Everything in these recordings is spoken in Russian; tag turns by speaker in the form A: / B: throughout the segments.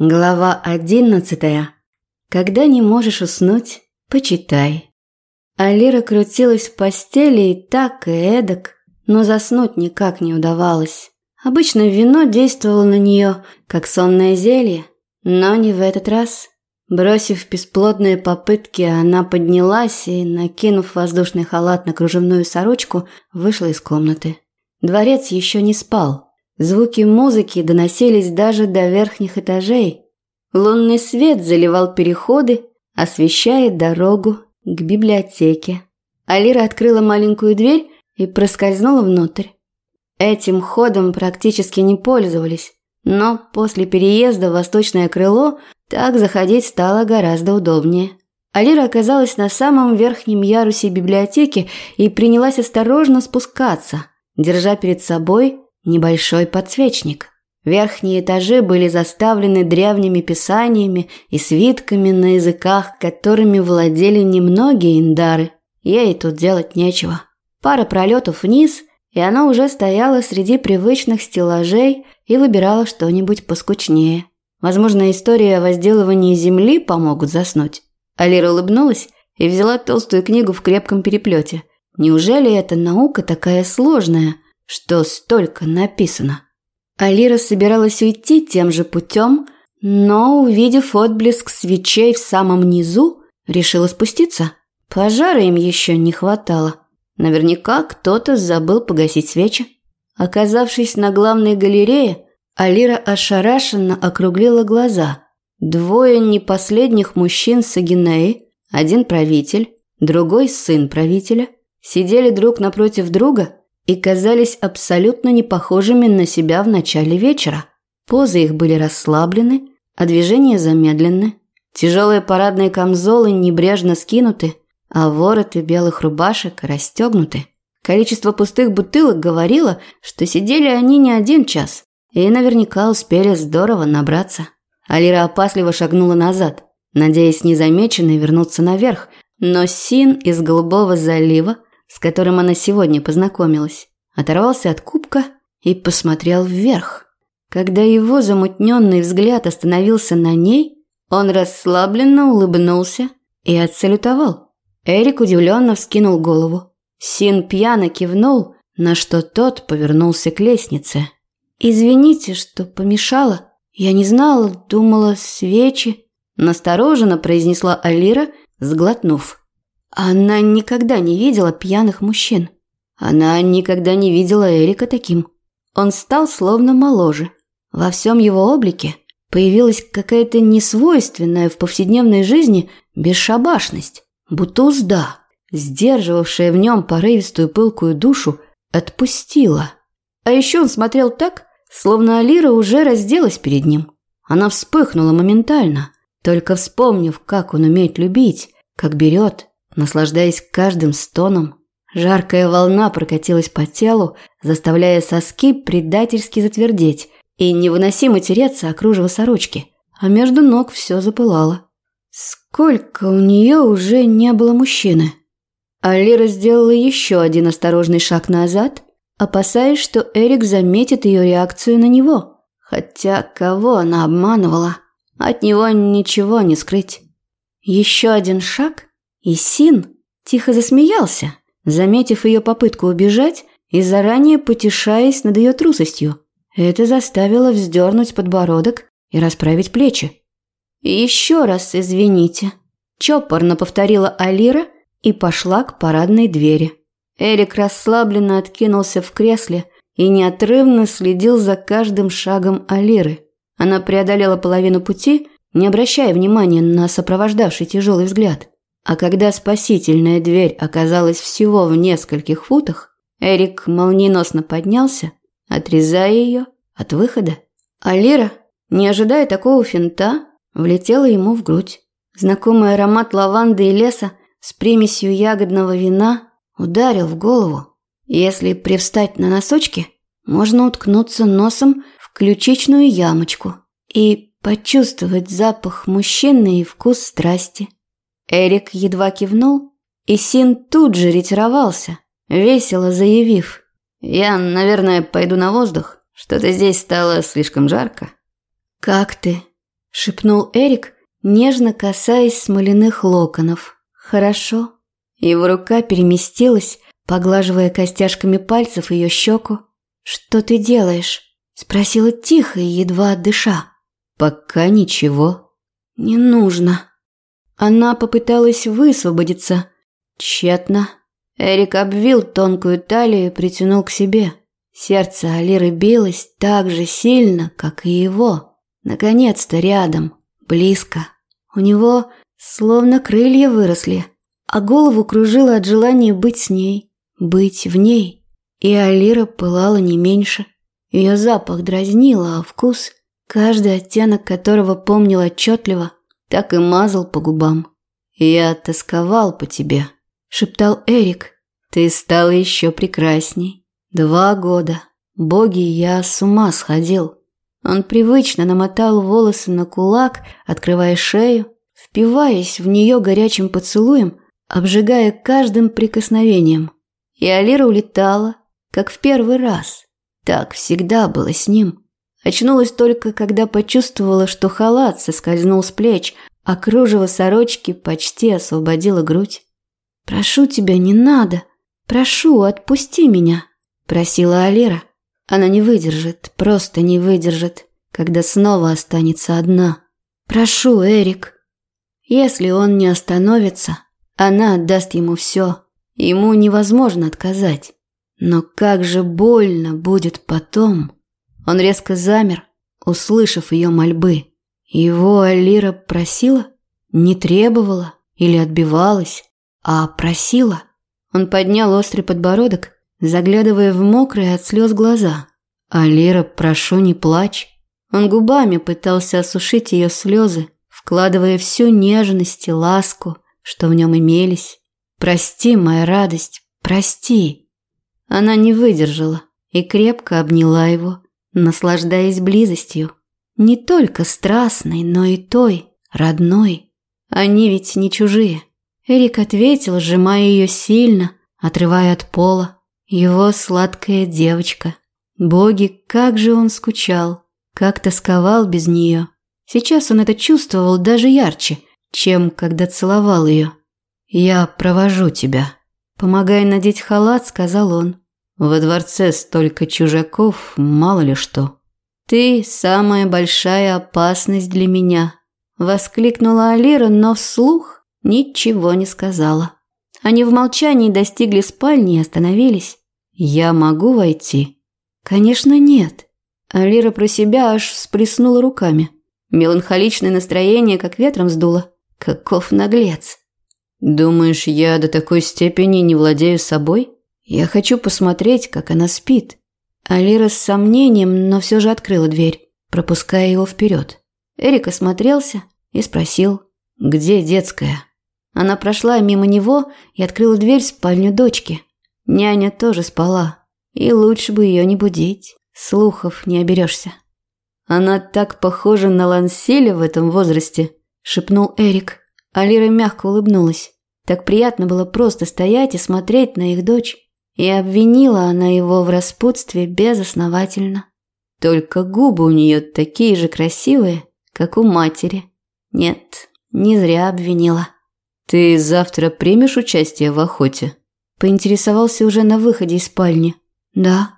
A: Глава одиннадцатая. Когда не можешь уснуть, почитай. Алира крутилась в постели и так, и эдак, но заснуть никак не удавалось. Обычно вино действовало на нее, как сонное зелье, но не в этот раз. Бросив бесплодные попытки, она поднялась и, накинув воздушный халат на кружевную сорочку, вышла из комнаты. Дворец еще не спал. Звуки музыки доносились даже до верхних этажей. Лунный свет заливал переходы, освещая дорогу к библиотеке. Алира открыла маленькую дверь и проскользнула внутрь. Этим ходом практически не пользовались, но после переезда в восточное крыло так заходить стало гораздо удобнее. Алира оказалась на самом верхнем ярусе библиотеки и принялась осторожно спускаться, держа перед собой небольшой подсвечник. Верхние этажи были заставлены древними писаниями и свитками на языках, которыми владели немногие индары. Ей тут делать нечего. Пара пролетов вниз, и она уже стояла среди привычных стеллажей и выбирала что-нибудь поскучнее. Возможно, история о возделывании земли помогут заснуть. Алира улыбнулась и взяла толстую книгу в крепком переплете. Неужели эта наука такая сложная – что столько написано. Алира собиралась уйти тем же путем, но, увидев отблеск свечей в самом низу, решила спуститься. Пожара им еще не хватало. Наверняка кто-то забыл погасить свечи. Оказавшись на главной галерее, Алира ошарашенно округлила глаза. Двое непоследних мужчин с Агинеи, один правитель, другой сын правителя, сидели друг напротив друга и казались абсолютно не похожими на себя в начале вечера. Позы их были расслаблены, а движения замедлены. Тяжелые парадные камзолы небрежно скинуты, а вороты белых рубашек расстегнуты. Количество пустых бутылок говорило, что сидели они не один час и наверняка успели здорово набраться. Алира опасливо шагнула назад, надеясь незамеченной вернуться наверх, но Син из Голубого залива с которым она сегодня познакомилась, оторвался от кубка и посмотрел вверх. Когда его замутненный взгляд остановился на ней, он расслабленно улыбнулся и отсалютовал. Эрик удивленно вскинул голову. Син пьяно кивнул, на что тот повернулся к лестнице. «Извините, что помешала. Я не знала, думала, свечи», – настороженно произнесла Алира, сглотнув. Она никогда не видела пьяных мужчин. Она никогда не видела Эрика таким. Он стал словно моложе. Во всем его облике появилась какая-то несвойственная в повседневной жизни бесшабашность, будто узда, сдерживавшая в нем порывистую пылкую душу, отпустила. А еще он смотрел так, словно Алира уже разделась перед ним. Она вспыхнула моментально, только вспомнив, как он умеет любить, как берет, наслаждаясь каждым стоном. Жаркая волна прокатилась по телу, заставляя соски предательски затвердеть и невыносимо тереться о кружево сорочки, а между ног все запылало. Сколько у нее уже не было мужчины. Алира сделала еще один осторожный шаг назад, опасаясь, что Эрик заметит ее реакцию на него. Хотя кого она обманывала? От него ничего не скрыть. Еще один шаг, и Син тихо засмеялся, заметив ее попытку убежать и заранее потешаясь над ее трусостью. Это заставило вздернуть подбородок и расправить плечи. «Еще раз извините», – чопорно повторила Алира и пошла к парадной двери. Эрик расслабленно откинулся в кресле и неотрывно следил за каждым шагом Алиры. Она преодолела половину пути, не обращая внимания на сопровождавший тяжелый взгляд. А когда спасительная дверь оказалась всего в нескольких футах, Эрик молниеносно поднялся, отрезая ее от выхода. А Лира, не ожидая такого финта, влетела ему в грудь. Знакомый аромат лаванды и леса с примесью ягодного вина ударил в голову. Если привстать на носочки, можно уткнуться носом в ключичную ямочку и почувствовать запах мужчины и вкус страсти. Эрик едва кивнул, и Син тут же ретировался, весело заявив. «Я, наверное, пойду на воздух. Что-то здесь стало слишком жарко». «Как ты?» шепнул Эрик, нежно касаясь смоляных локонов. «Хорошо». Его рука переместилась, поглаживая костяшками пальцев ее щеку. «Что ты делаешь?» – спросила тихо и едва дыша.
B: «Пока ничего».
A: «Не нужно». Она попыталась высвободиться. Тщетно. Эрик обвил тонкую талию и притянул к себе. Сердце Алиры билось так же сильно, как и его. Наконец-то рядом, близко. У него словно крылья выросли, а голову кружило от желания быть с ней, быть в ней. И Алира пылала не меньше. Ее запах дразнил, а вкус, каждый оттенок которого помнил отчетливо, так и мазал по губам. «Я тосковал по тебе», – шептал Эрик. «Ты стала еще прекрасней. Два года. Боги, я с ума сходил». Он привычно намотал волосы на кулак, открывая шею, впиваясь в нее горячим поцелуем, обжигая каждым прикосновением. И Алира улетала, как в первый раз. Так всегда было с ним. Очнулась только, когда почувствовала, что халат соскользнул с плеч, а кружево сорочки почти освободило грудь. «Прошу тебя, не надо. Прошу, отпусти меня», – просила Алира. Она не выдержит, просто не выдержит, когда снова останется одна. Прошу, Эрик. Если он не остановится, она отдаст ему все. Ему невозможно отказать. Но как же больно будет потом. Он резко замер, услышав ее мольбы. Его Алира просила? Не требовала или отбивалась, а просила. Он поднял острый подбородок заглядывая в мокрые от слез глаза. «Алира, прошу, не плачь». Он губами пытался осушить ее слезы, вкладывая всю нежность и ласку, что в нем имелись. «Прости, моя радость, прости». Она не выдержала и крепко обняла его, наслаждаясь близостью. Не только страстной, но и той, родной. Они ведь не чужие. Эрик ответил, сжимая ее сильно, отрывая от пола. Его сладкая девочка. Боги, как же он скучал, как тосковал без нее. Сейчас он это чувствовал даже ярче, чем когда целовал ее. «Я провожу тебя», – помогая надеть халат, сказал он. «Во дворце столько чужаков, мало ли что». «Ты – самая большая опасность для меня», – воскликнула Алира, но вслух ничего не сказала. Они в молчании достигли спальни и остановились. «Я могу войти?» «Конечно, нет». Алира про себя аж всплеснула руками. Меланхоличное настроение как ветром сдуло. Каков наглец. «Думаешь, я до такой степени не владею собой? Я хочу посмотреть, как она спит». Алира с сомнением, но все же открыла дверь, пропуская его вперед. Эрик осмотрелся и спросил, где детская. Она прошла мимо него и открыла дверь в спальню дочки. Няня тоже спала, и лучше бы ее не будить, слухов не оберешься. Она так похожа на Ланселя в этом возрасте, шепнул Эрик. Алира мягко улыбнулась. Так приятно было просто стоять и смотреть на их дочь. И обвинила она его в распутстве безосновательно. Только губы у нее такие же красивые, как у матери. Нет, не зря обвинила. «Ты завтра примешь участие в охоте?» Поинтересовался уже на выходе из спальни. «Да».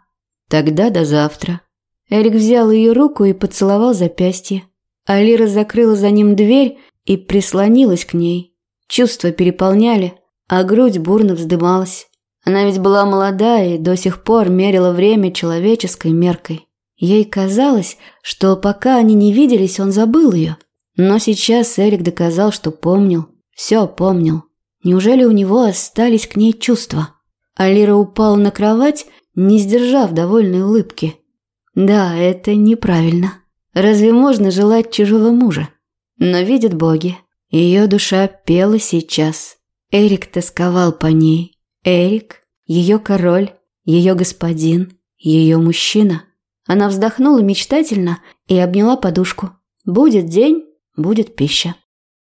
A: «Тогда до завтра». Эрик взял ее руку и поцеловал запястье. Алира закрыла за ним дверь и прислонилась к ней. Чувства переполняли, а грудь бурно вздымалась. Она ведь была молода и до сих пор мерила время человеческой меркой. Ей казалось, что пока они не виделись, он забыл ее. Но сейчас Эрик доказал, что помнил. Все помнил. Неужели у него остались к ней чувства? Алира упала на кровать, не сдержав довольной улыбки. Да, это неправильно. Разве можно желать чужого мужа? Но видят боги. Ее душа пела сейчас. Эрик тосковал по ней. Эрик, ее король, ее господин, ее мужчина. Она вздохнула мечтательно и обняла подушку. Будет день, будет пища.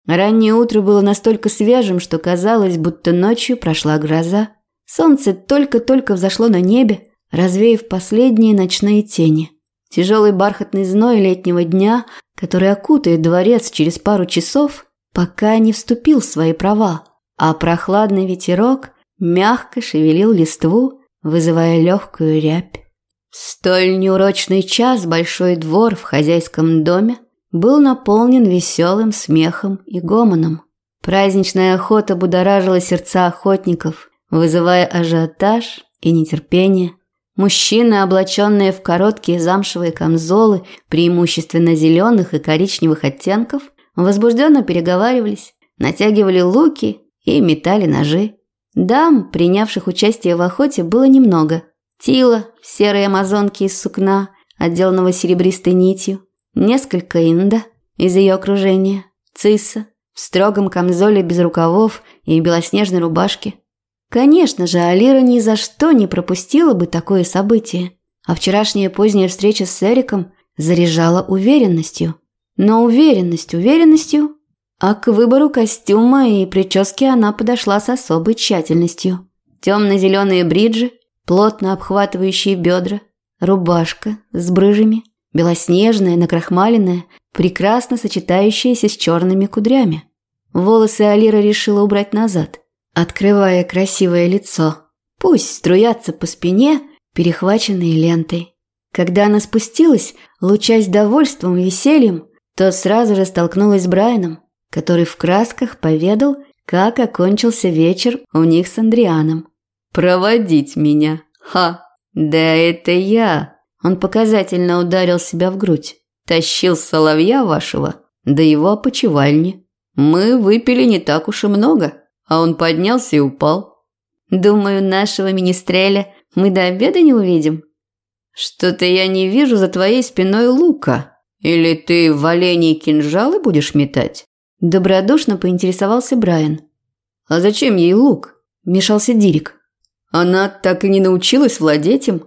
A: Раннее утро было настолько свежим, что казалось, будто ночью прошла гроза. Солнце только-только взошло на небе, развеяв последние ночные тени. Тяжелый бархатный зной летнего дня который окутает дворец через пару часов, пока не вступил в свои права, а прохладный ветерок мягко шевелил листву, вызывая легкую рябь. Столь неурочный час большой двор в хозяйском доме был наполнен веселым смехом и гомоном. Праздничная охота будоражила сердца охотников, вызывая ажиотаж и нетерпение. Мужчины, облаченные в короткие замшевые камзолы, преимущественно зеленых и коричневых оттенков, возбужденно переговаривались, натягивали луки и метали ножи. Дам, принявших участие в охоте, было немного. Тила в серой амазонке из сукна, отделанного серебристой нитью, несколько инда из ее окружения, цисса в строгом камзоле без рукавов и белоснежной рубашке, Конечно же, Алира ни за что не пропустила бы такое событие, а вчерашняя поздняя встреча с Эриком заряжала уверенностью. Но уверенность уверенностью, а к выбору костюма и прически она подошла с особой тщательностью. Темно-зеленые бриджи, плотно обхватывающие бедра, рубашка с брыжами, белоснежная, накрахмаленная, прекрасно сочетающаяся с черными кудрями. Волосы Алира решила убрать назад – открывая красивое лицо. Пусть струятся по спине, перехваченные лентой. Когда она спустилась, лучась довольством и весельем, то сразу же столкнулась с Брайаном, который в красках поведал, как окончился вечер у них с Андрианом. «Проводить меня? Ха! Да это я!» Он показательно ударил себя в грудь. «Тащил соловья вашего до его опочивальни. Мы выпили не так уж и много, а он поднялся и упал. Думаю, нашего министреля мы до обеда не увидим. Что-то я не вижу за твоей спиной лука. Или ты в оленей кинжалы будешь метать? Добродушно поинтересовался Брайан. А зачем ей лук? Вмешался Дирик. Она так и не научилась владеть им.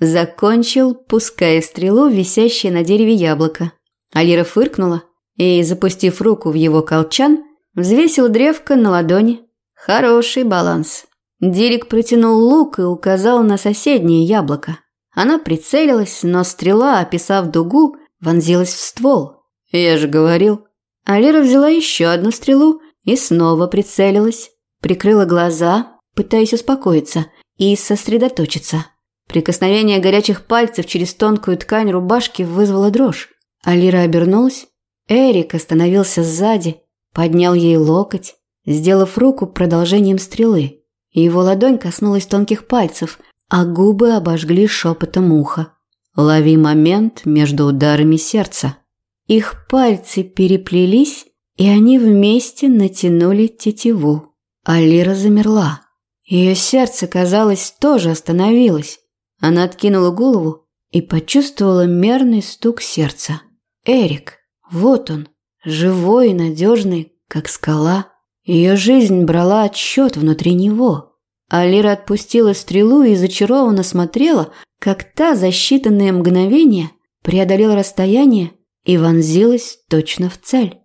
A: Закончил, пуская стрелу, висящее на дереве яблоко. Алира фыркнула и, запустив руку в его колчан, взвесил древко на ладони. Хороший баланс. Дирик протянул лук и указал на соседнее яблоко. Она прицелилась, но стрела, описав дугу, вонзилась в ствол. Я же говорил. Алира взяла еще одну стрелу и снова прицелилась. Прикрыла глаза, пытаясь успокоиться и сосредоточиться. Прикосновение горячих пальцев через тонкую ткань рубашки вызвало дрожь. Алира обернулась. Эрик остановился сзади, поднял ей локоть сделав руку продолжением стрелы. Его ладонь коснулась тонких пальцев, а губы обожгли шепотом уха. «Лови момент между ударами сердца». Их пальцы переплелись, и они вместе натянули тетиву. Алира замерла. Ее сердце, казалось, тоже остановилось. Она откинула голову и почувствовала мерный стук сердца. Эрик, вот он, живой и надежный, как скала. Ее жизнь брала отсчет внутри него. Алира отпустила стрелу и зачарованно смотрела, как та за считанные мгновения преодолела расстояние и вонзилась точно в цель.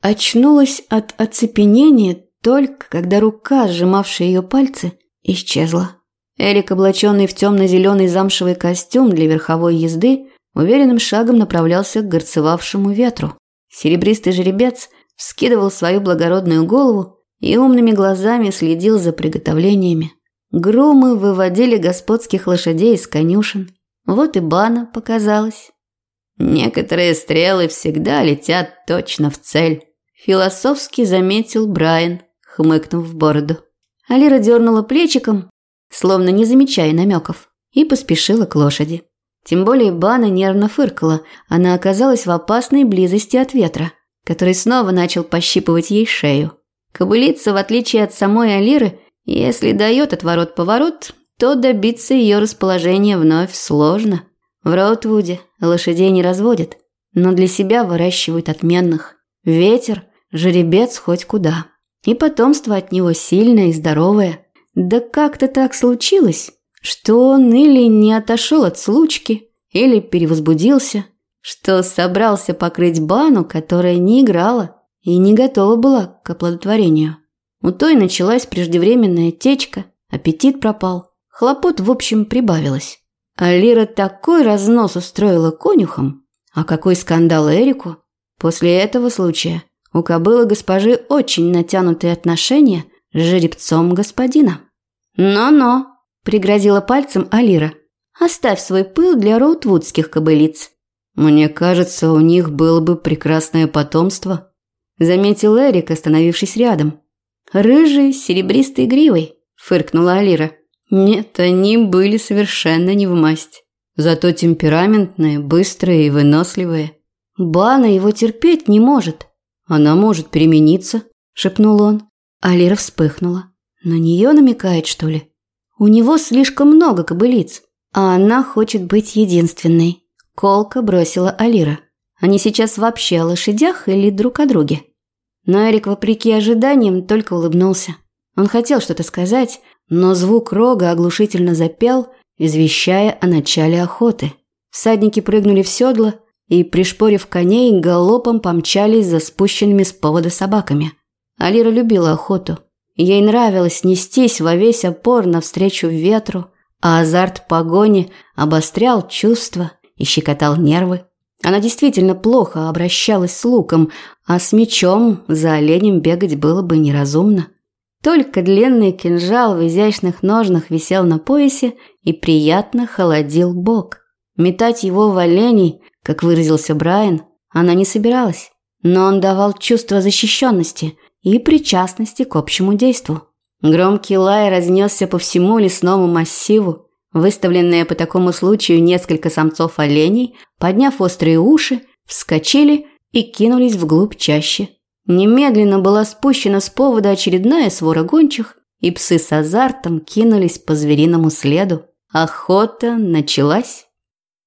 A: Очнулась от оцепенения только когда рука, сжимавшая ее пальцы, исчезла. Эрик, облаченный в темно-зеленый замшевый костюм для верховой езды, уверенным шагом направлялся к горцевавшему ветру. Серебристый жеребец вскидывал свою благородную голову и умными глазами следил за приготовлениями. Грумы выводили господских лошадей из конюшен. Вот и бана показалась. Некоторые стрелы всегда летят точно в цель, философски заметил Брайан, хмыкнув в бороду. Алира дернула плечиком, словно не замечая намеков, и поспешила к лошади. Тем более Бана нервно фыркала, она оказалась в опасной близости от ветра который снова начал пощипывать ей шею. Кобылица, в отличие от самой Алиры, если дает отворот-поворот, то добиться ее расположения вновь сложно. В Роутвуде лошадей не разводят, но для себя выращивают отменных. Ветер, жеребец хоть куда. И потомство от него сильное и здоровое. Да как-то так случилось, что он или не отошел от случки, или перевозбудился – что собрался покрыть бану, которая не играла и не готова была к оплодотворению. У той началась преждевременная течка, аппетит пропал, хлопот в общем прибавилось. А Лира такой разнос устроила конюхом, а какой скандал Эрику, После этого случая у кобылы госпожи очень натянутые отношения с жеребцом господина. «Но-но», – пригрозила пальцем Алира, – «оставь свой пыл для роутвудских кобылиц».
B: «Мне кажется, у них было бы прекрасное потомство», – заметил Эрик, остановившись рядом.
A: «Рыжий, серебристый гривой», – фыркнула Алира.
B: «Нет, они были совершенно не в масть. Зато темпераментные, быстрые и выносливые».
A: «Бана его терпеть не может».
B: «Она может перемениться», – шепнул он.
A: Алира вспыхнула. На нее намекает, что ли? У него слишком много кобылиц, а она хочет быть единственной. Колка бросила Алира. Они сейчас вообще о лошадях или друг о друге? Но Эрик, вопреки ожиданиям, только улыбнулся. Он хотел что-то сказать, но звук рога оглушительно запел, извещая о начале охоты. Всадники прыгнули в седло и, пришпорив коней, галопом помчались за спущенными с повода собаками – Алира любила охоту. Ей нравилось нестись во весь опор навстречу ветру, а азарт погони обострял чувства и щекотал нервы. Она действительно плохо обращалась с луком, а с мечом за оленем бегать было бы неразумно. Только длинный кинжал в изящных ножнах висел на поясе и приятно холодил бок. Метать его в оленей, как выразился Брайан, она не собиралась, но он давал чувство защищенности – и причастности к общему действу. Громкий лай разнесся по всему лесному массиву. Выставленные по такому случаю несколько самцов оленей, подняв острые уши, вскочили и кинулись вглубь чаще. Немедленно была спущена с повода очередная свора гончих, и псы с азартом кинулись по звериному следу. Охота началась.